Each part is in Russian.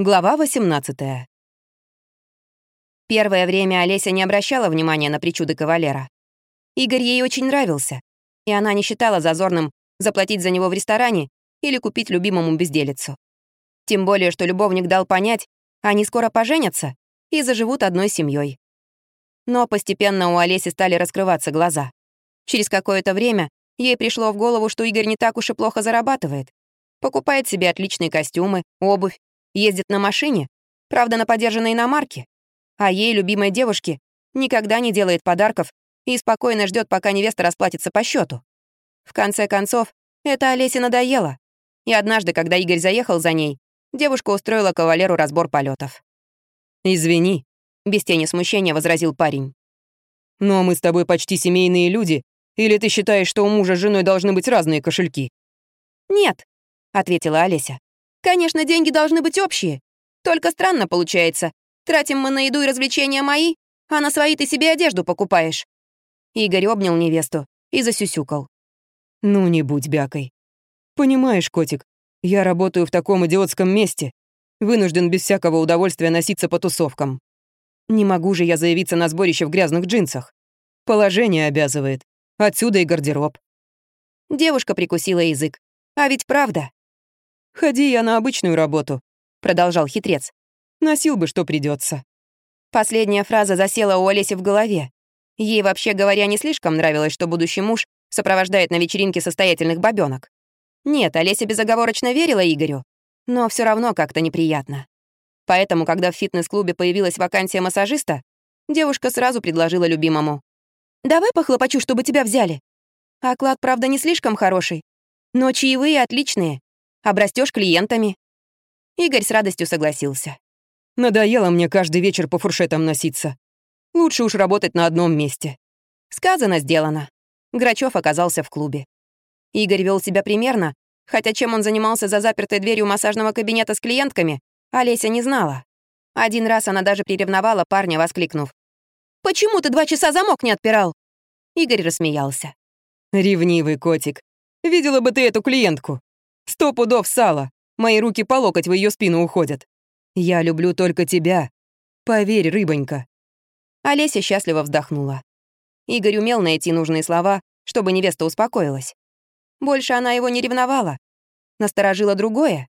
Глава 18. Первое время Олеся не обращала внимания на причуды кавалера. Игорь ей очень нравился, и она не считала зазорным заплатить за него в ресторане или купить любимому безделицу. Тем более, что любовник дал понять, они скоро поженятся и заживут одной семьей. Но постепенно у Олеси стали раскрываться глаза. Через какое-то время ей пришло в голову, что Игорь не так уж и плохо зарабатывает. Покупает себе отличные костюмы, обувь, ездит на машине, правда, на подержанной иномарке, а ей, любимой девушке, никогда не делает подарков и спокойно ждет, пока невеста расплатится по счету. В конце концов, это Олесе надоело, и однажды, когда Игорь заехал за ней, девушка устроила кавалеру разбор полетов. «Извини», — без тени смущения возразил парень. «Но мы с тобой почти семейные люди, или ты считаешь, что у мужа с женой должны быть разные кошельки?» «Нет», — ответила Олеся. Конечно, деньги должны быть общие. Только странно получается. Тратим мы на еду и развлечения мои, а на свои ты себе одежду покупаешь». Игорь обнял невесту и засюсюкал. «Ну, не будь бякой. Понимаешь, котик, я работаю в таком идиотском месте. Вынужден без всякого удовольствия носиться по тусовкам. Не могу же я заявиться на сборище в грязных джинсах. Положение обязывает. Отсюда и гардероб». Девушка прикусила язык. А ведь правда. «Ходи я на обычную работу», — продолжал хитрец. «Носил бы, что придется. Последняя фраза засела у Олеси в голове. Ей, вообще говоря, не слишком нравилось, что будущий муж сопровождает на вечеринке состоятельных бабёнок. Нет, Олеся безоговорочно верила Игорю, но все равно как-то неприятно. Поэтому, когда в фитнес-клубе появилась вакансия массажиста, девушка сразу предложила любимому. «Давай похлопочу, чтобы тебя взяли. Оклад, правда, не слишком хороший, но чаевые отличные. Обрастешь клиентами». Игорь с радостью согласился. «Надоело мне каждый вечер по фуршетам носиться. Лучше уж работать на одном месте». Сказано, сделано. Грачев оказался в клубе. Игорь вел себя примерно, хотя чем он занимался за запертой дверью массажного кабинета с клиентками, Олеся не знала. Один раз она даже приревновала парня, воскликнув. «Почему ты два часа замок не отпирал?» Игорь рассмеялся. «Ревнивый котик. Видела бы ты эту клиентку. Сто пудов сала. Мои руки по локоть в ее спину уходят. Я люблю только тебя. Поверь, рыбонька». Олеся счастливо вздохнула. Игорь умел найти нужные слова, чтобы невеста успокоилась. Больше она его не ревновала. Насторожила другое.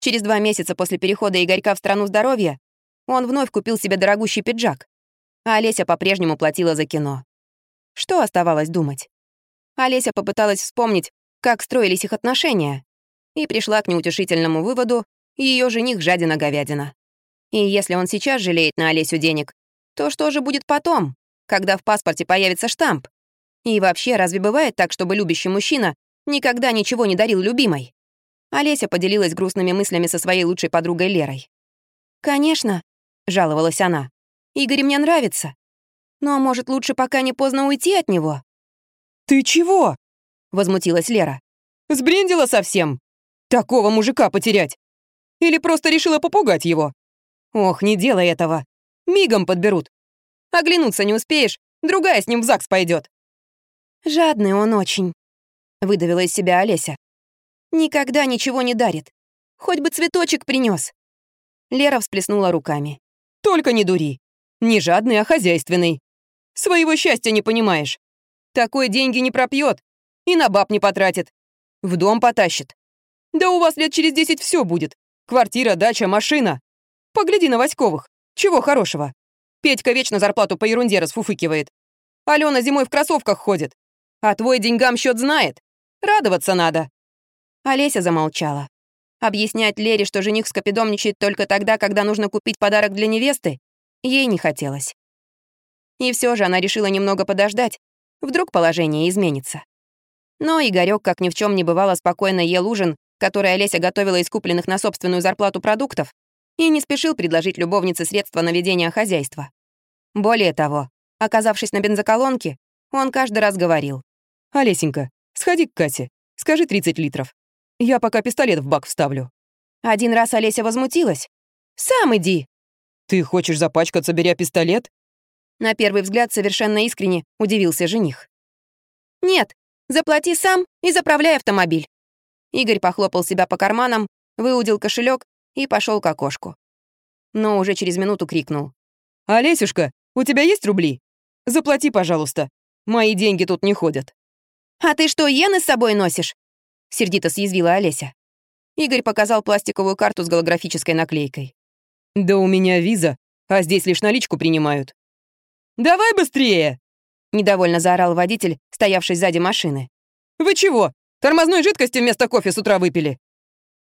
Через два месяца после перехода Игорька в страну здоровья он вновь купил себе дорогущий пиджак, а Олеся по-прежнему платила за кино. Что оставалось думать? Олеся попыталась вспомнить, как строились их отношения и пришла к неутешительному выводу, ее жених жадина-говядина. И если он сейчас жалеет на Олесю денег, то что же будет потом, когда в паспорте появится штамп? И вообще, разве бывает так, чтобы любящий мужчина никогда ничего не дарил любимой? Олеся поделилась грустными мыслями со своей лучшей подругой Лерой. «Конечно», — жаловалась она, — «Игорь мне нравится. Но, может, лучше пока не поздно уйти от него?» «Ты чего?» — возмутилась Лера. «Сбрендила совсем? Такого мужика потерять? Или просто решила попугать его? Ох, не делай этого. Мигом подберут. Оглянуться не успеешь, другая с ним в ЗАГС пойдет. «Жадный он очень», — выдавила из себя Олеся. «Никогда ничего не дарит. Хоть бы цветочек принес. Лера всплеснула руками. «Только не дури. Не жадный, а хозяйственный. Своего счастья не понимаешь. Такой деньги не пропьет и на баб не потратит. В дом потащит. Да у вас лет через десять все будет. Квартира, дача, машина. Погляди на Васьковых. Чего хорошего? Петька вечно зарплату по ерунде расфуфыкивает. Алена зимой в кроссовках ходит. А твой деньгам счет знает. Радоваться надо». Олеся замолчала. Объяснять Лере, что жених скопидомничает только тогда, когда нужно купить подарок для невесты, ей не хотелось. И все же она решила немного подождать, вдруг положение изменится. Но Игорёк, как ни в чем не бывало, спокойно ел ужин который Олеся готовила из купленных на собственную зарплату продуктов, и не спешил предложить любовнице средства на ведение хозяйства. Более того, оказавшись на бензоколонке, он каждый раз говорил. «Олесенька, сходи к Кате, скажи 30 литров. Я пока пистолет в бак вставлю». Один раз Олеся возмутилась. «Сам иди!» «Ты хочешь запачкаться, беря пистолет?» На первый взгляд совершенно искренне удивился жених. «Нет, заплати сам и заправляй автомобиль. Игорь похлопал себя по карманам, выудил кошелек и пошел к окошку. но уже через минуту крикнул. «Олесюшка, у тебя есть рубли? Заплати, пожалуйста. Мои деньги тут не ходят». «А ты что, иены с собой носишь?» — сердито съязвила Олеся. Игорь показал пластиковую карту с голографической наклейкой. «Да у меня виза, а здесь лишь наличку принимают». «Давай быстрее!» — недовольно заорал водитель, стоявший сзади машины. «Вы чего? Тормозной жидкости вместо кофе с утра выпили?»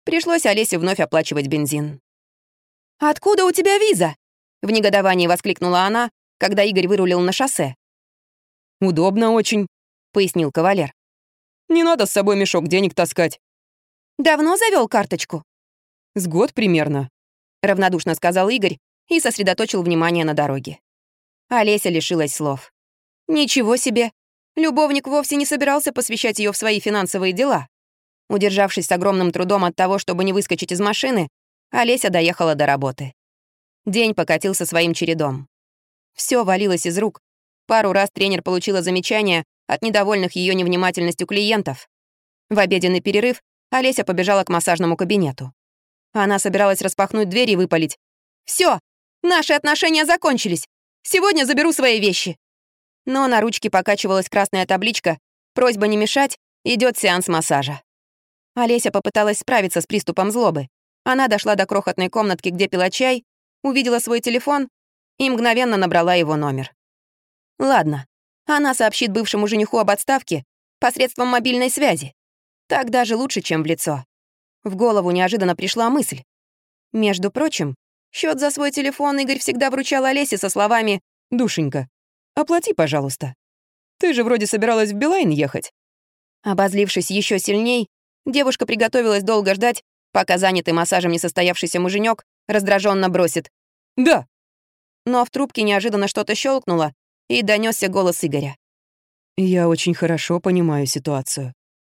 Пришлось Олесе вновь оплачивать бензин. «Откуда у тебя виза?» — в негодовании воскликнула она, когда Игорь вырулил на шоссе. «Удобно очень», — пояснил кавалер. «Не надо с собой мешок денег таскать». «Давно завел карточку?» «С год примерно», — равнодушно сказал Игорь и сосредоточил внимание на дороге. Олеся лишилась слов. «Ничего себе! Любовник вовсе не собирался посвящать ее в свои финансовые дела. Удержавшись с огромным трудом от того, чтобы не выскочить из машины, Олеся доехала до работы. День покатился своим чередом. Все валилось из рук. Пару раз тренер получила замечания от недовольных ее невнимательностью клиентов. В обеденный перерыв Олеся побежала к массажному кабинету. Она собиралась распахнуть дверь и выпалить. Все, наши отношения закончились. Сегодня заберу свои вещи но на ручке покачивалась красная табличка «Просьба не мешать, идет сеанс массажа». Олеся попыталась справиться с приступом злобы. Она дошла до крохотной комнатки, где пила чай, увидела свой телефон и мгновенно набрала его номер. Ладно, она сообщит бывшему жениху об отставке посредством мобильной связи. Так даже лучше, чем в лицо. В голову неожиданно пришла мысль. Между прочим, счет за свой телефон Игорь всегда вручал Олесе со словами «Душенька, Оплати, пожалуйста. Ты же вроде собиралась в Билайн ехать». Обозлившись еще сильней, девушка приготовилась долго ждать, пока занятый массажем несостоявшийся муженек раздраженно бросит «Да». Но в трубке неожиданно что-то щелкнуло, и донесся голос Игоря. «Я очень хорошо понимаю ситуацию.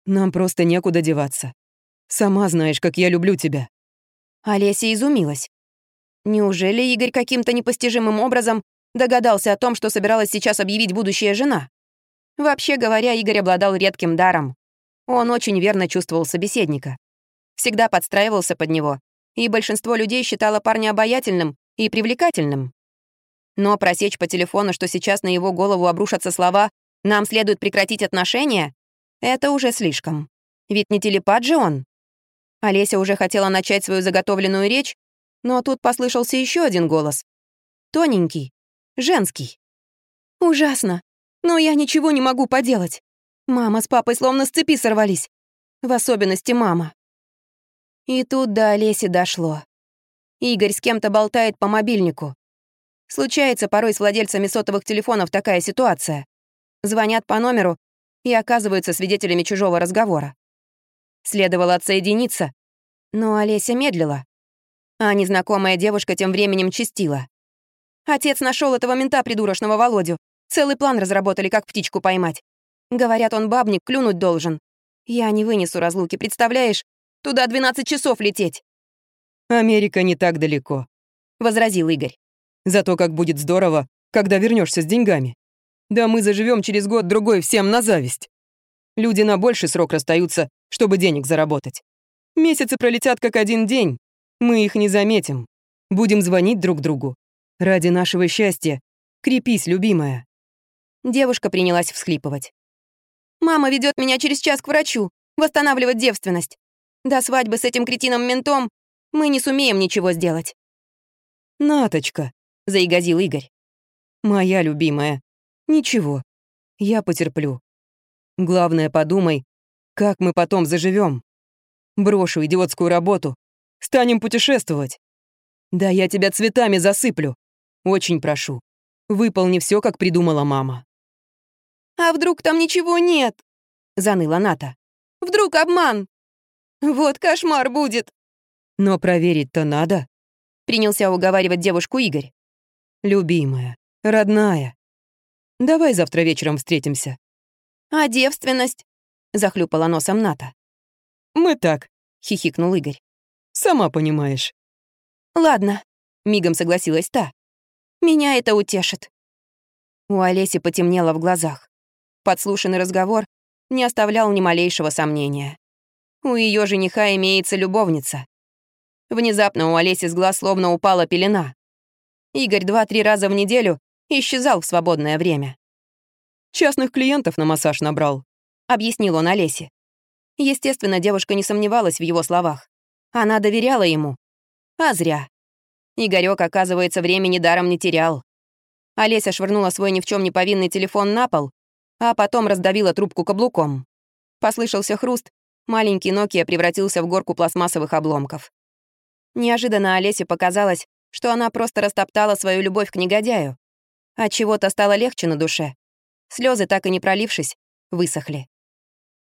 Нам просто некуда деваться. Сама знаешь, как я люблю тебя». Олеся изумилась. Неужели Игорь каким-то непостижимым образом Догадался о том, что собиралась сейчас объявить будущая жена. Вообще говоря, Игорь обладал редким даром. Он очень верно чувствовал собеседника. Всегда подстраивался под него, и большинство людей считало парня обаятельным и привлекательным. Но просечь по телефону, что сейчас на его голову обрушатся слова «нам следует прекратить отношения» — это уже слишком. Ведь не телепат же он. Олеся уже хотела начать свою заготовленную речь, но тут послышался еще один голос. Тоненький, Женский. Ужасно. Но я ничего не могу поделать. Мама с папой словно с цепи сорвались. В особенности мама. И тут до Олеси дошло. Игорь с кем-то болтает по мобильнику. Случается порой с владельцами сотовых телефонов такая ситуация. Звонят по номеру и оказываются свидетелями чужого разговора. Следовало отсоединиться, но Олеся медлила. А незнакомая девушка тем временем чистила. Отец нашел этого мента придурочного Володю. Целый план разработали, как птичку поймать. Говорят, он бабник, клюнуть должен. Я не вынесу разлуки, представляешь? Туда 12 часов лететь. Америка не так далеко, возразил Игорь. Зато как будет здорово, когда вернешься с деньгами. Да мы заживем через год-другой всем на зависть. Люди на больший срок расстаются, чтобы денег заработать. Месяцы пролетят как один день. Мы их не заметим. Будем звонить друг другу. Ради нашего счастья. Крепись, любимая». Девушка принялась всхлипывать. «Мама ведет меня через час к врачу, восстанавливать девственность. До свадьбы с этим кретином-ментом мы не сумеем ничего сделать». «Наточка», — заигазил Игорь. «Моя любимая. Ничего. Я потерплю. Главное, подумай, как мы потом заживем. Брошу идиотскую работу. Станем путешествовать. Да я тебя цветами засыплю. Очень прошу, выполни все, как придумала мама». «А вдруг там ничего нет?» — заныла Ната. «Вдруг обман? Вот кошмар будет!» «Но проверить-то надо», — принялся уговаривать девушку Игорь. «Любимая, родная, давай завтра вечером встретимся». «А девственность?» — захлюпала носом Ната. «Мы так», — хихикнул Игорь. «Сама понимаешь». «Ладно», — мигом согласилась та. Меня это утешит». У Олеси потемнело в глазах. Подслушанный разговор не оставлял ни малейшего сомнения. У ее жениха имеется любовница. Внезапно у Олеси с глаз словно упала пелена. Игорь два-три раза в неделю исчезал в свободное время. «Частных клиентов на массаж набрал», — объяснил он Олесе. Естественно, девушка не сомневалась в его словах. Она доверяла ему. А зря. Игорёк, оказывается, времени даром не терял. Олеся швырнула свой ни в чем не повинный телефон на пол, а потом раздавила трубку каблуком. Послышался хруст, маленький Nokia превратился в горку пластмассовых обломков. Неожиданно Олесе показалось, что она просто растоптала свою любовь к негодяю. От чего-то стало легче на душе. Слезы, так и не пролившись, высохли.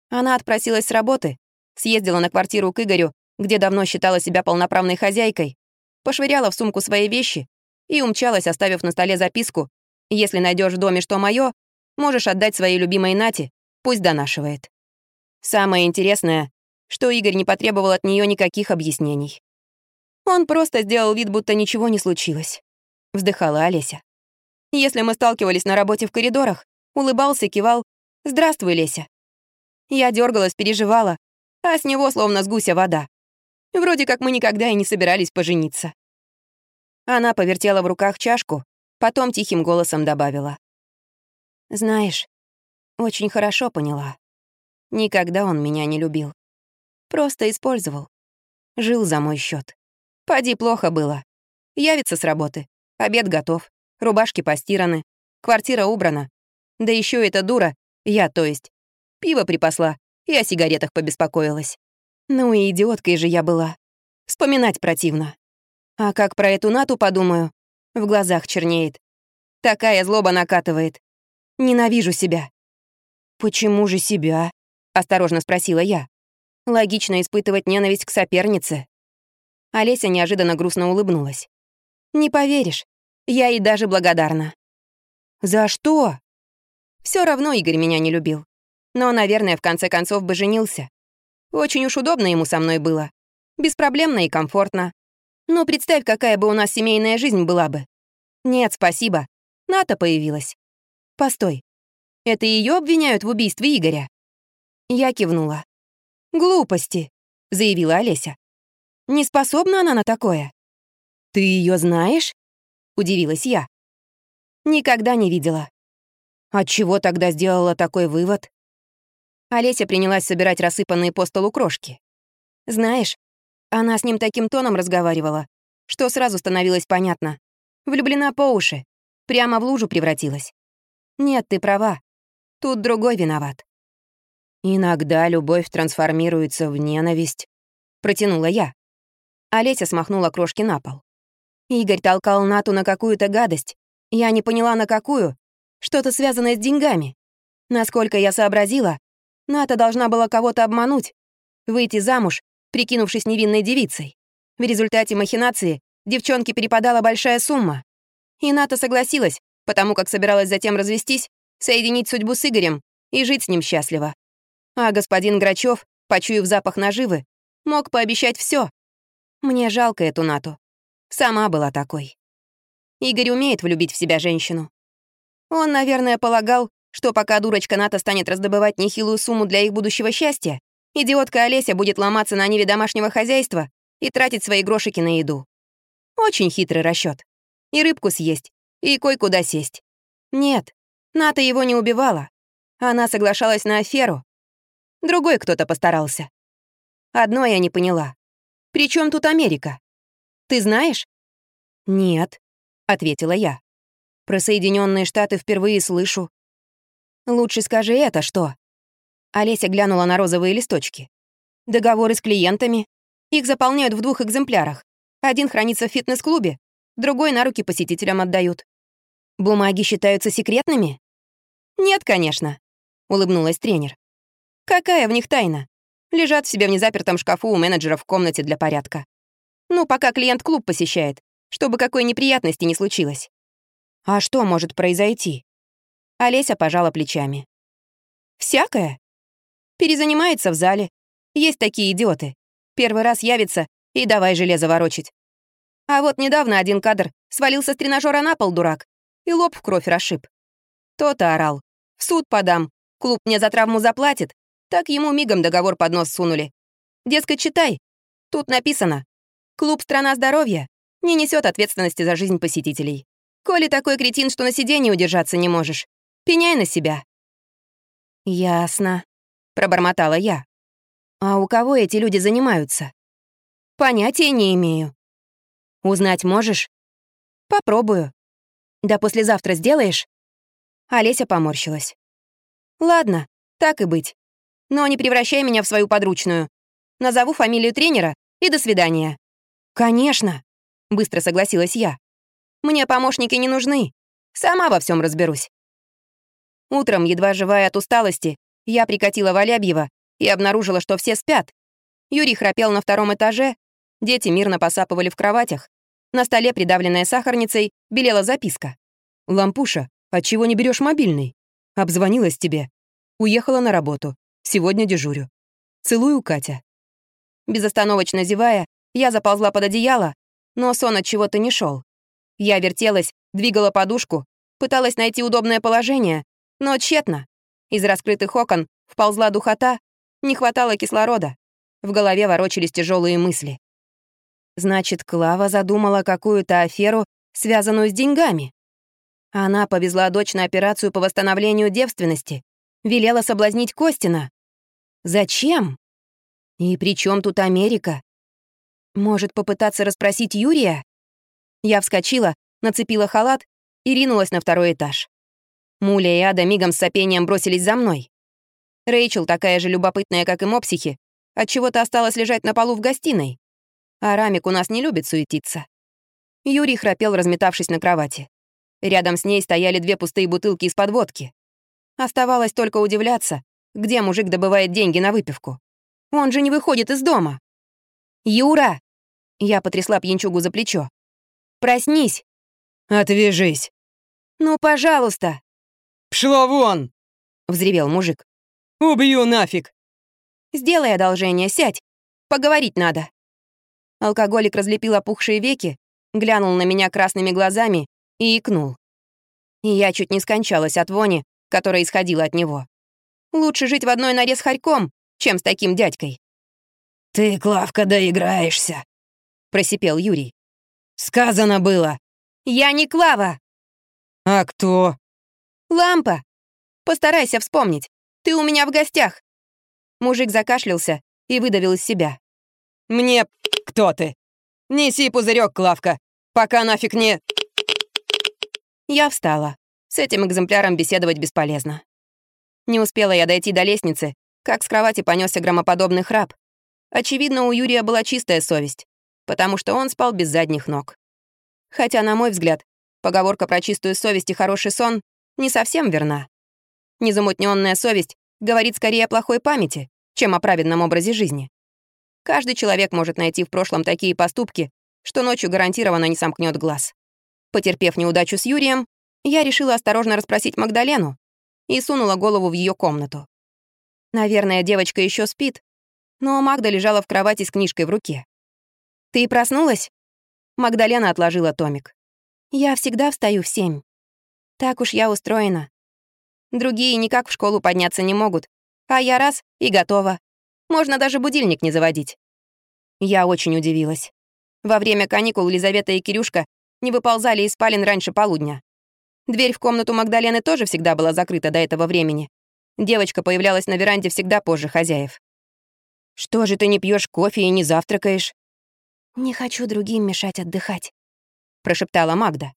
Она отпросилась с работы, съездила на квартиру к Игорю, где давно считала себя полноправной хозяйкой, пошвыряла в сумку свои вещи и умчалась, оставив на столе записку «Если найдешь в доме что мое, можешь отдать своей любимой Нате, пусть донашивает». Самое интересное, что Игорь не потребовал от нее никаких объяснений. Он просто сделал вид, будто ничего не случилось. Вздыхала Олеся. Если мы сталкивались на работе в коридорах, улыбался, кивал «Здравствуй, Леся». Я дергалась, переживала, а с него словно с гуся вода. Вроде как мы никогда и не собирались пожениться. Она повертела в руках чашку, потом тихим голосом добавила. «Знаешь, очень хорошо поняла. Никогда он меня не любил. Просто использовал. Жил за мой счет. Поди плохо было. Явится с работы. Обед готов. Рубашки постираны. Квартира убрана. Да еще эта дура, я то есть, Пиво припасла и о сигаретах побеспокоилась. Ну и идиоткой же я была. Вспоминать противно. А как про эту Нату подумаю, в глазах чернеет. Такая злоба накатывает. Ненавижу себя. «Почему же себя?» — осторожно спросила я. «Логично испытывать ненависть к сопернице». Олеся неожиданно грустно улыбнулась. «Не поверишь, я ей даже благодарна». «За что?» Все равно Игорь меня не любил. Но, наверное, в конце концов бы женился. Очень уж удобно ему со мной было. Беспроблемно и комфортно. Ну, представь, какая бы у нас семейная жизнь была бы. Нет, спасибо. Ната появилась. Постой. Это ее обвиняют в убийстве Игоря? Я кивнула. «Глупости», — заявила Олеся. «Не способна она на такое». «Ты ее знаешь?» — удивилась я. «Никогда не видела». «Отчего тогда сделала такой вывод?» Олеся принялась собирать рассыпанные по столу крошки. Знаешь, она с ним таким тоном разговаривала, что сразу становилось понятно. Влюблена по уши, прямо в лужу превратилась. Нет, ты права. Тут другой виноват. Иногда любовь трансформируется в ненависть, протянула я. Олеся смахнула крошки на пол. Игорь толкал Нату на какую-то гадость. Я не поняла, на какую. Что-то связанное с деньгами. Насколько я сообразила, Ната должна была кого-то обмануть, выйти замуж, прикинувшись невинной девицей. В результате махинации девчонке перепадала большая сумма. И Ната согласилась, потому как собиралась затем развестись, соединить судьбу с Игорем и жить с ним счастливо. А господин Грачев, почуяв запах наживы, мог пообещать все. Мне жалко эту Нату. Сама была такой. Игорь умеет влюбить в себя женщину. Он, наверное, полагал, что пока дурочка Ната станет раздобывать нехилую сумму для их будущего счастья, идиотка Олеся будет ломаться на ниве домашнего хозяйства и тратить свои грошики на еду. Очень хитрый расчет. И рыбку съесть, и кое-куда сесть. Нет, Ната его не убивала. Она соглашалась на аферу. Другой кто-то постарался. Одно я не поняла. При чем тут Америка? Ты знаешь? Нет, ответила я. Про Соединенные Штаты впервые слышу. Лучше скажи это что?» Олеся глянула на розовые листочки. «Договоры с клиентами. Их заполняют в двух экземплярах. Один хранится в фитнес-клубе, другой на руки посетителям отдают. Бумаги считаются секретными?» «Нет, конечно», — улыбнулась тренер. «Какая в них тайна? Лежат в себе в незапертом шкафу у менеджера в комнате для порядка. Ну, пока клиент клуб посещает, чтобы какой неприятности не случилось». «А что может произойти?» Олеся пожала плечами. «Всякое. Перезанимается в зале. Есть такие идиоты. Первый раз явится и давай железо ворочить. А вот недавно один кадр свалился с тренажера на пол, дурак, и лоб в кровь расшиб. То-то орал. В суд подам. Клуб мне за травму заплатит. Так ему мигом договор под нос сунули. Дескать, читай. Тут написано. Клуб «Страна здоровья» не несет ответственности за жизнь посетителей. Коли такой кретин, что на сиденье удержаться не можешь, пеняй на себя». «Ясно», — пробормотала я. «А у кого эти люди занимаются?» «Понятия не имею». «Узнать можешь?» «Попробую». «Да послезавтра сделаешь?» Олеся поморщилась. «Ладно, так и быть. Но не превращай меня в свою подручную. Назову фамилию тренера и до свидания». «Конечно», — быстро согласилась я. «Мне помощники не нужны. Сама во всем разберусь». Утром, едва живая от усталости, я прикатила Валябьева и обнаружила, что все спят. Юрий храпел на втором этаже, дети мирно посапывали в кроватях. На столе, придавленная сахарницей, белела записка. «Лампуша, отчего не берешь мобильный? Обзвонилась тебе. Уехала на работу. Сегодня дежурю. Целую, Катя». Безостановочно зевая, я заползла под одеяло, но сон от чего-то не шел. Я вертелась, двигала подушку, пыталась найти удобное положение, но тщетно. Из раскрытых окон вползла духота, не хватало кислорода. В голове ворочались тяжелые мысли. Значит, Клава задумала какую-то аферу, связанную с деньгами. Она повезла дочь на операцию по восстановлению девственности, велела соблазнить Костина. Зачем? И при чем тут Америка? Может, попытаться расспросить Юрия? Я вскочила, нацепила халат и ринулась на второй этаж. Муля и Ада мигом с сопением бросились за мной. Рэйчел, такая же любопытная, как и мопсихи, отчего-то осталась лежать на полу в гостиной. А Рамик у нас не любит суетиться. Юрий храпел, разметавшись на кровати. Рядом с ней стояли две пустые бутылки из-под водки. Оставалось только удивляться, где мужик добывает деньги на выпивку. Он же не выходит из дома. «Юра!» Я потрясла пьянчугу за плечо. «Проснись!» «Отвяжись!» «Ну, пожалуйста!» «Пшла вон!» — взревел мужик. «Убью нафиг!» «Сделай одолжение, сядь. Поговорить надо». Алкоголик разлепил опухшие веки, глянул на меня красными глазами и икнул. И я чуть не скончалась от вони, которая исходила от него. Лучше жить в одной норе с хорьком, чем с таким дядькой. «Ты, Клавка, доиграешься», — просипел Юрий. «Сказано было». «Я не Клава». «А кто?» «Лампа! Постарайся вспомнить. Ты у меня в гостях!» Мужик закашлялся и выдавил из себя. «Мне кто ты? Неси пузырек, Клавка, пока нафиг не...» Я встала. С этим экземпляром беседовать бесполезно. Не успела я дойти до лестницы, как с кровати понесся громоподобный храп. Очевидно, у Юрия была чистая совесть, потому что он спал без задних ног. Хотя, на мой взгляд, поговорка про чистую совесть и хороший сон не совсем верна. Незамутненная совесть говорит скорее о плохой памяти, чем о праведном образе жизни. Каждый человек может найти в прошлом такие поступки, что ночью гарантированно не сомкнет глаз. Потерпев неудачу с Юрием, я решила осторожно расспросить Магдалену и сунула голову в ее комнату. Наверное, девочка еще спит, но Магда лежала в кровати с книжкой в руке. «Ты проснулась?» Магдалена отложила томик. «Я всегда встаю в семь. Так уж я устроена. Другие никак в школу подняться не могут, а я раз — и готова. Можно даже будильник не заводить. Я очень удивилась. Во время каникул Лизавета и Кирюшка не выползали из спален раньше полудня. Дверь в комнату Магдалены тоже всегда была закрыта до этого времени. Девочка появлялась на веранде всегда позже хозяев. «Что же ты не пьешь кофе и не завтракаешь?» «Не хочу другим мешать отдыхать», — прошептала Магда.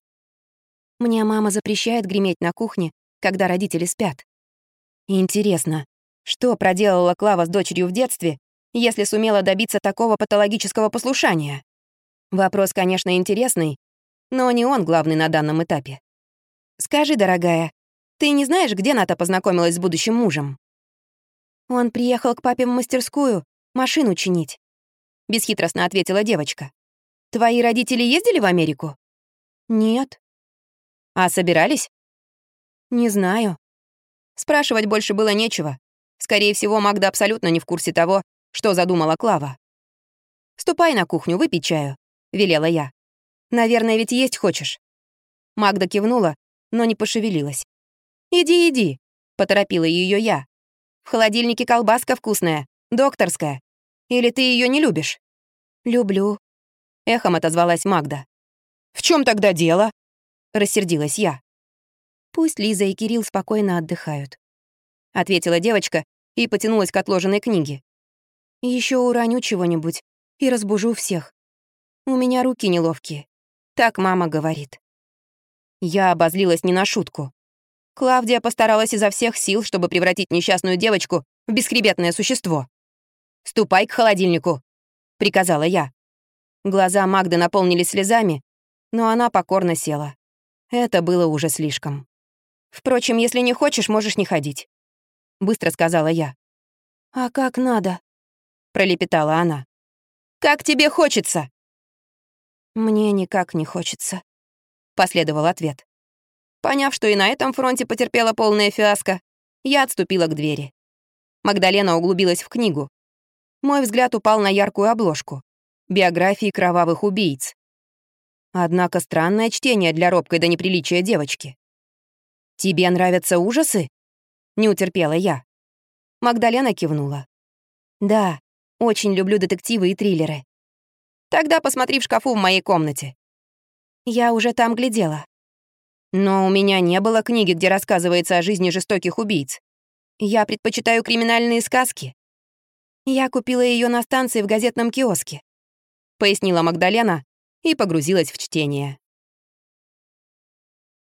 Мне мама запрещает греметь на кухне, когда родители спят. Интересно, что проделала Клава с дочерью в детстве, если сумела добиться такого патологического послушания? Вопрос, конечно, интересный, но не он главный на данном этапе. «Скажи, дорогая, ты не знаешь, где Ната познакомилась с будущим мужем?» «Он приехал к папе в мастерскую машину чинить», — бесхитростно ответила девочка. «Твои родители ездили в Америку?» «Нет», а собирались? Не знаю. Спрашивать больше было нечего. Скорее всего, Магда абсолютно не в курсе того, что задумала Клава. «Ступай на кухню, выпей чаю», — велела я. «Наверное, ведь есть хочешь». Магда кивнула, но не пошевелилась. «Иди, иди», — поторопила ее я. «В холодильнике колбаска вкусная, докторская. Или ты ее не любишь?» «Люблю». Эхом отозвалась Магда. «В чем тогда дело?» — рассердилась я. «Пусть Лиза и Кирилл спокойно отдыхают», — ответила девочка и потянулась к отложенной книге. Еще уроню чего-нибудь и разбужу всех. У меня руки неловкие. Так мама говорит». Я обозлилась не на шутку. Клавдия постаралась изо всех сил, чтобы превратить несчастную девочку в бесхребетное существо. «Ступай к холодильнику», — приказала я. Глаза Магды наполнились слезами, но она покорно села. Это было уже слишком. «Впрочем, если не хочешь, можешь не ходить», — быстро сказала я. «А как надо?» — пролепетала она. «Как тебе хочется?» «Мне никак не хочется», — последовал ответ. Поняв, что и на этом фронте потерпела полная фиаско, я отступила к двери. Магдалена углубилась в книгу. Мой взгляд упал на яркую обложку биографии кровавых убийц. Однако странное чтение для робкой до неприличия девочки. «Тебе нравятся ужасы?» — не утерпела я. Магдалена кивнула. «Да, очень люблю детективы и триллеры. Тогда посмотри в шкафу в моей комнате». Я уже там глядела. Но у меня не было книги, где рассказывается о жизни жестоких убийц. Я предпочитаю криминальные сказки. Я купила ее на станции в газетном киоске пояснила Магдалена и погрузилась в чтение.